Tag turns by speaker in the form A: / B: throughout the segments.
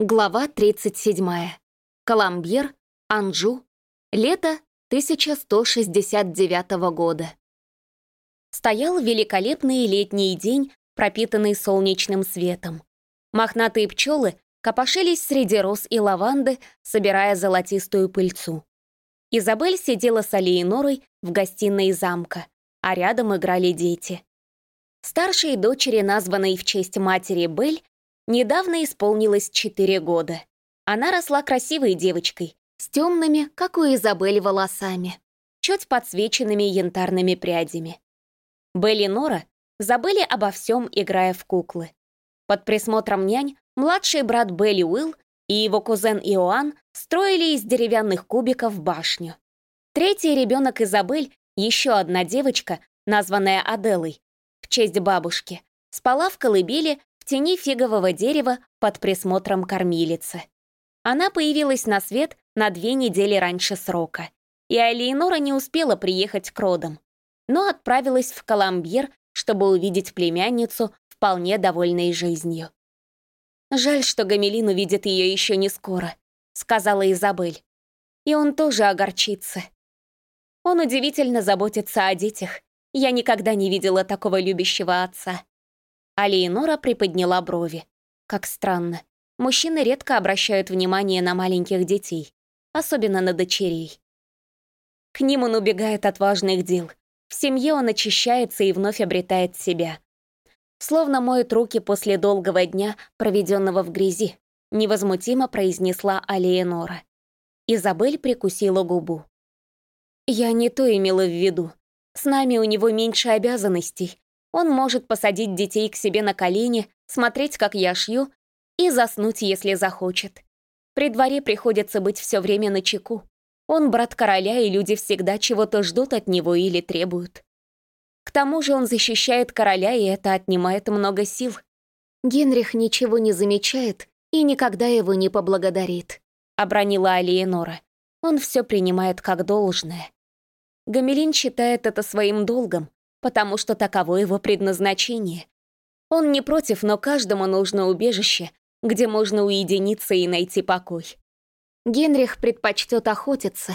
A: Глава 37. Коломбьер, Анжу. Лето 1169 года. Стоял великолепный летний день, пропитанный солнечным светом. Мохнатые пчелы копошились среди роз и лаванды, собирая золотистую пыльцу. Изабель сидела с Алиенорой в гостиной замка, а рядом играли дети. Старшей дочери, названной в честь матери Бель, Недавно исполнилось 4 года. Она росла красивой девочкой, с темными, как у Изабель, волосами, чуть подсвеченными янтарными прядями. Белли Нора забыли обо всем, играя в куклы. Под присмотром нянь младший брат Белли Уилл и его кузен Иоанн строили из деревянных кубиков башню. Третий ребенок Изабель, еще одна девочка, названная Аделой, в честь бабушки, спала в колыбели в тени фигового дерева под присмотром кормилицы. Она появилась на свет на две недели раньше срока, и Алиенора не успела приехать к родам, но отправилась в Коломбьер, чтобы увидеть племянницу, вполне довольной жизнью. «Жаль, что Гамелин увидит ее еще не скоро», — сказала Изабель. «И он тоже огорчится. Он удивительно заботится о детях. Я никогда не видела такого любящего отца. А Леонора приподняла брови. Как странно. Мужчины редко обращают внимание на маленьких детей, особенно на дочерей. К ним он убегает от важных дел. В семье он очищается и вновь обретает себя. Словно моет руки после долгого дня, проведенного в грязи, невозмутимо произнесла Алиенора. Изабель прикусила губу. «Я не то имела в виду. С нами у него меньше обязанностей, он может посадить детей к себе на колени, смотреть, как я шью, и заснуть, если захочет. При дворе приходится быть все время на чеку. Он брат короля, и люди всегда чего-то ждут от него или требуют. К тому же он защищает короля, и это отнимает много сил. Генрих ничего не замечает и никогда его не поблагодарит, обронила Алиенора. Он все принимает как должное. Гамелин считает это своим долгом, потому что таково его предназначение. Он не против, но каждому нужно убежище, где можно уединиться и найти покой. Генрих предпочтет охотиться,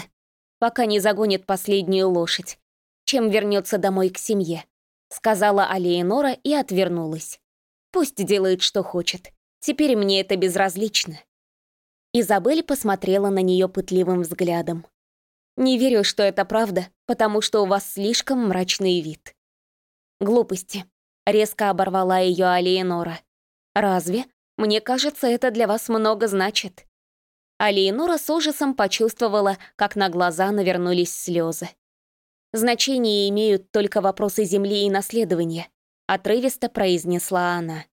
A: пока не загонит последнюю лошадь, чем вернется домой к семье, сказала Алиенора и отвернулась. Пусть делает, что хочет. Теперь мне это безразлично. Изабель посмотрела на нее пытливым взглядом. «Не верю, что это правда, потому что у вас слишком мрачный вид. «Глупости», — резко оборвала ее Алиенора. «Разве? Мне кажется, это для вас много значит». Алиенора с ужасом почувствовала, как на глаза навернулись слезы. «Значение имеют только вопросы земли и наследования», — отрывисто произнесла она.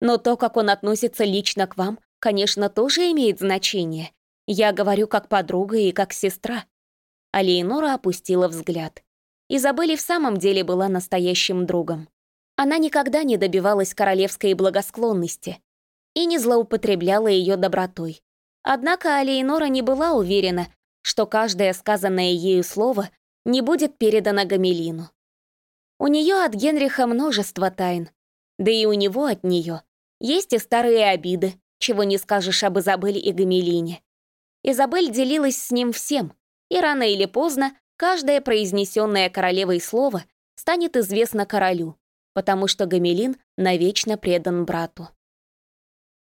A: «Но то, как он относится лично к вам, конечно, тоже имеет значение. Я говорю как подруга и как сестра». Алиенора опустила взгляд. Изабель в самом деле была настоящим другом. Она никогда не добивалась королевской благосклонности и не злоупотребляла ее добротой. Однако Алейнора не была уверена, что каждое сказанное ею слово не будет передано Гамелину. У нее от Генриха множество тайн, да и у него от нее есть и старые обиды, чего не скажешь об Изабель и Гамелине. Изабель делилась с ним всем, и рано или поздно Каждое произнесенное королевой слово станет известно королю, потому что Гамелин навечно предан брату.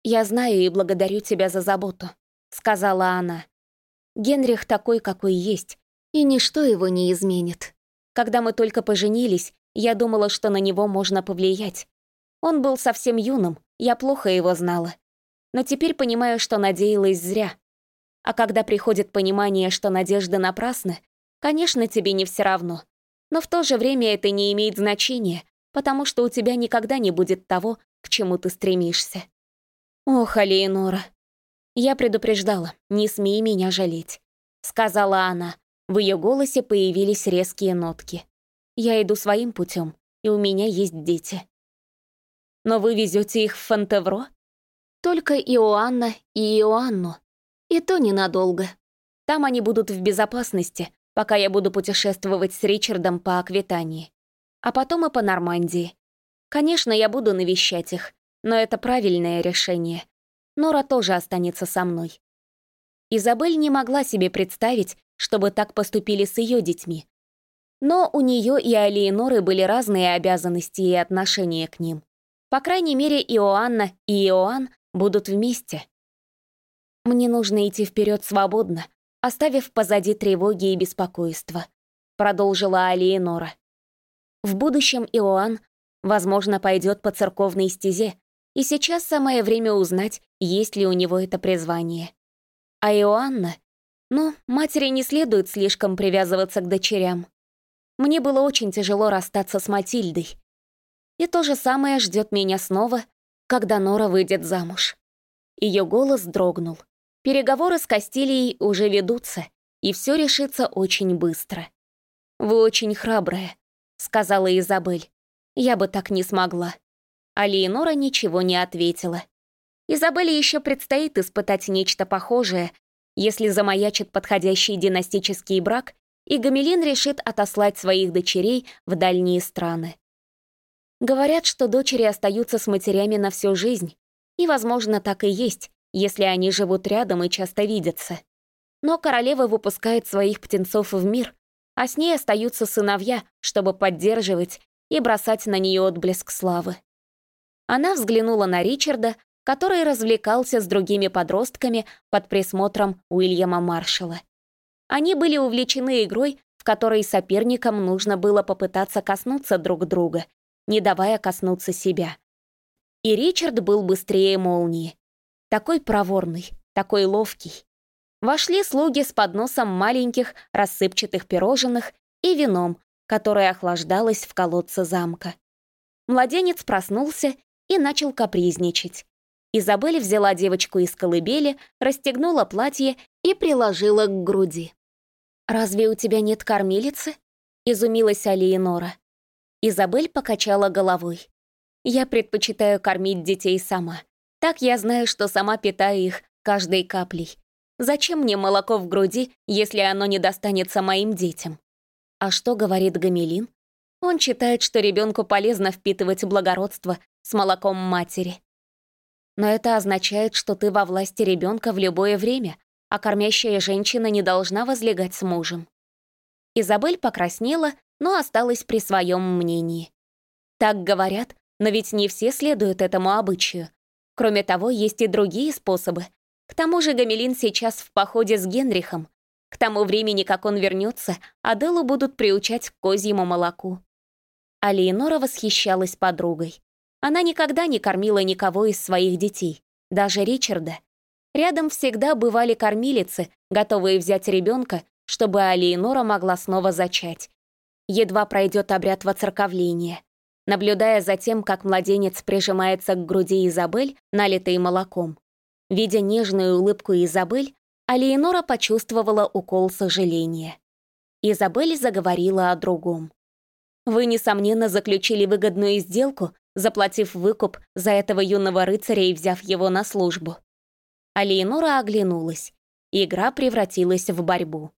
A: «Я знаю и благодарю тебя за заботу», — сказала она. «Генрих такой, какой есть, и ничто его не изменит. Когда мы только поженились, я думала, что на него можно повлиять. Он был совсем юным, я плохо его знала. Но теперь понимаю, что надеялась зря. А когда приходит понимание, что надежда напрасна, Конечно, тебе не все равно. Но в то же время это не имеет значения, потому что у тебя никогда не будет того, к чему ты стремишься. Ох, Алиенора. Я предупреждала, не смей меня жалеть. Сказала она. В ее голосе появились резкие нотки. Я иду своим путем, и у меня есть дети. Но вы везете их в Фонтевро? Только Иоанна и Иоанну. И то ненадолго. Там они будут в безопасности, пока я буду путешествовать с Ричардом по Аквитании. А потом и по Нормандии. Конечно, я буду навещать их, но это правильное решение. Нора тоже останется со мной. Изабель не могла себе представить, чтобы так поступили с ее детьми. Но у нее и Алиеноры были разные обязанности и отношения к ним. По крайней мере, Иоанна и Иоанн будут вместе. Мне нужно идти вперед свободно, оставив позади тревоги и беспокойства, продолжила Алиенора. В будущем Иоанн, возможно, пойдет по церковной стезе, и сейчас самое время узнать, есть ли у него это призвание. А Иоанна? Ну, матери не следует слишком привязываться к дочерям. Мне было очень тяжело расстаться с Матильдой. И то же самое ждет меня снова, когда Нора выйдет замуж. Ее голос дрогнул. Переговоры с Кастилией уже ведутся, и все решится очень быстро. «Вы очень храбрая», — сказала Изабель. «Я бы так не смогла». А Леонора ничего не ответила. Изабелле еще предстоит испытать нечто похожее, если замаячит подходящий династический брак, и Гамелин решит отослать своих дочерей в дальние страны. Говорят, что дочери остаются с матерями на всю жизнь, и, возможно, так и есть, если они живут рядом и часто видятся. Но королева выпускает своих птенцов в мир, а с ней остаются сыновья, чтобы поддерживать и бросать на нее отблеск славы. Она взглянула на Ричарда, который развлекался с другими подростками под присмотром Уильяма Маршалла. Они были увлечены игрой, в которой соперникам нужно было попытаться коснуться друг друга, не давая коснуться себя. И Ричард был быстрее молнии. Такой проворный, такой ловкий. Вошли слуги с подносом маленьких рассыпчатых пирожных и вином, которое охлаждалось в колодце замка. Младенец проснулся и начал капризничать. Изабель взяла девочку из колыбели, расстегнула платье и приложила к груди. «Разве у тебя нет кормилицы?» — изумилась Алиенора. Изабель покачала головой. «Я предпочитаю кормить детей сама. Так я знаю, что сама питаю их каждой каплей. Зачем мне молоко в груди, если оно не достанется моим детям?» А что говорит Гамелин? Он считает, что ребенку полезно впитывать благородство с молоком матери. Но это означает, что ты во власти ребенка в любое время, а кормящая женщина не должна возлегать с мужем. Изабель покраснела, но осталась при своем мнении. Так говорят, но ведь не все следуют этому обычаю. Кроме того, есть и другие способы. К тому же Гамелин сейчас в походе с Генрихом. К тому времени, как он вернется, Аделу будут приучать к козьему молоку. А Леонора восхищалась подругой. Она никогда не кормила никого из своих детей, даже Ричарда. Рядом всегда бывали кормилицы, готовые взять ребенка, чтобы Алиенора могла снова зачать. Едва пройдет обряд воцерковления. Наблюдая за тем, как младенец прижимается к груди Изабель, налитой молоком. Видя нежную улыбку Изабель, Алиенора почувствовала укол сожаления. Изабель заговорила о другом. «Вы, несомненно, заключили выгодную сделку, заплатив выкуп за этого юного рыцаря и взяв его на службу. А Леонора оглянулась. Игра превратилась в борьбу.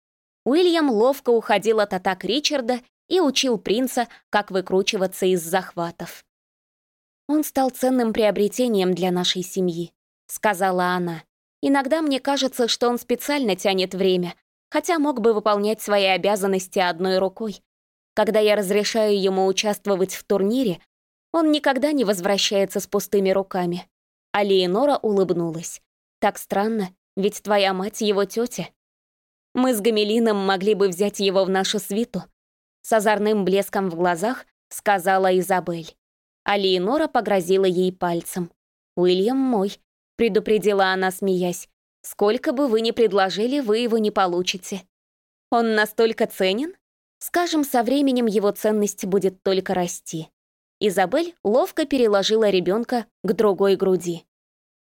A: Уильям ловко уходил от атак Ричарда и учил принца, как выкручиваться из захватов. «Он стал ценным приобретением для нашей семьи», — сказала она. «Иногда мне кажется, что он специально тянет время, хотя мог бы выполнять свои обязанности одной рукой. Когда я разрешаю ему участвовать в турнире, он никогда не возвращается с пустыми руками. А Леонора улыбнулась. «Так странно, ведь твоя мать его тетя. Мы с Гамелином могли бы взять его в нашу свиту». С озорным блеском в глазах сказала Изабель. А Леонора погрозила ей пальцем. «Уильям мой», — предупредила она, смеясь. «Сколько бы вы ни предложили, вы его не получите». «Он настолько ценен?» Скажем, со временем его ценность будет только расти. Изабель ловко переложила ребенка к другой груди.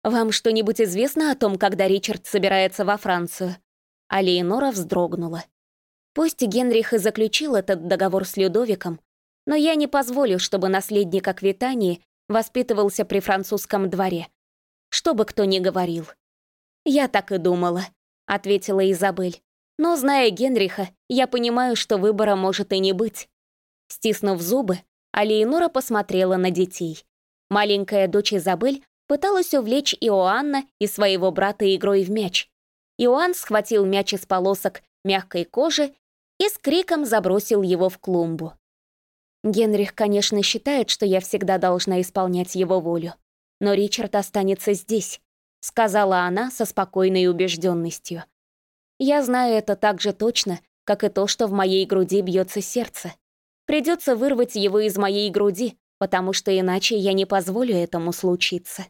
A: «Вам что-нибудь известно о том, когда Ричард собирается во Францию?» А Леонора вздрогнула. «Пусть Генрих и заключил этот договор с Людовиком, но я не позволю, чтобы наследник Аквитании воспитывался при французском дворе. Что бы кто ни говорил». «Я так и думала», — ответила Изабель. «Но, зная Генриха, я понимаю, что выбора может и не быть». Стиснув зубы, а Леонора посмотрела на детей. Маленькая дочь Изабель пыталась увлечь Иоанна и своего брата игрой в мяч. Иоанн схватил мяч из полосок мягкой кожи и с криком забросил его в клумбу. Генрих, конечно, считает, что я всегда должна исполнять его волю. Но Ричард останется здесь, сказала она со спокойной убежденностью. Я знаю это так же точно, как и то, что в моей груди бьется сердце. Придется вырвать его из моей груди, потому что иначе я не позволю этому случиться.